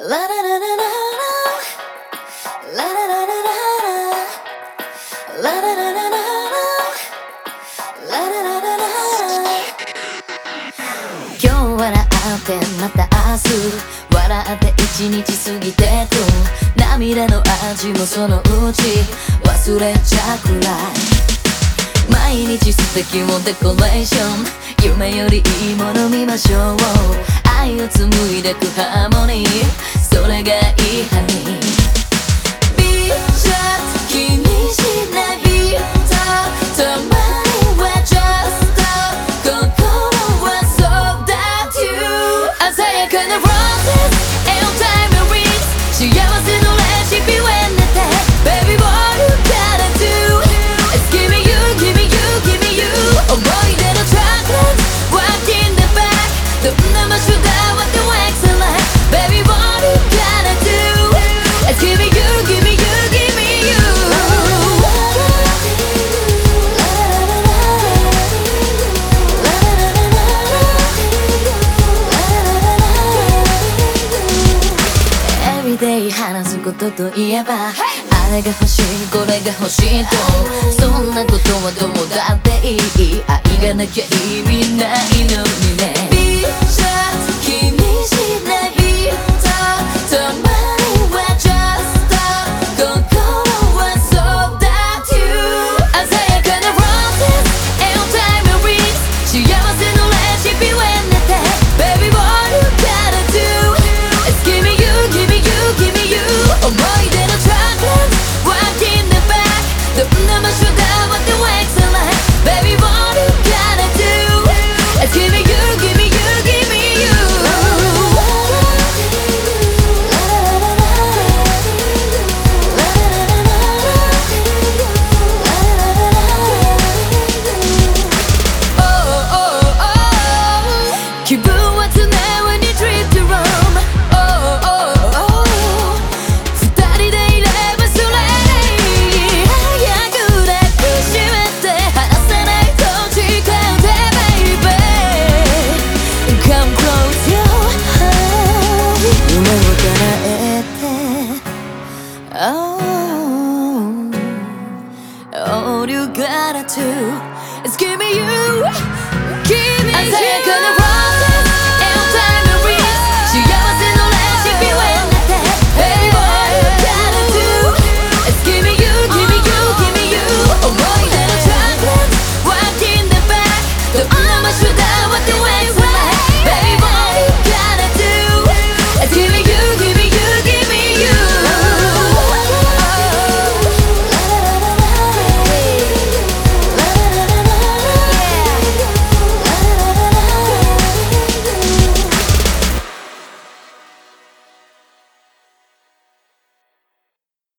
今日笑ってまた明日笑って一日過ぎてく涙の味もそのうち忘れちゃうくらい毎日素敵もデコレーション夢よりいいもの見ましょう愛を紡いでくハーモニー。それがいいハニー。ことといえばあれが欲しいこれが欲しいと。そんなことはどうだっていい。愛がなきゃ意味ないのにね。all you gotta do is give me you.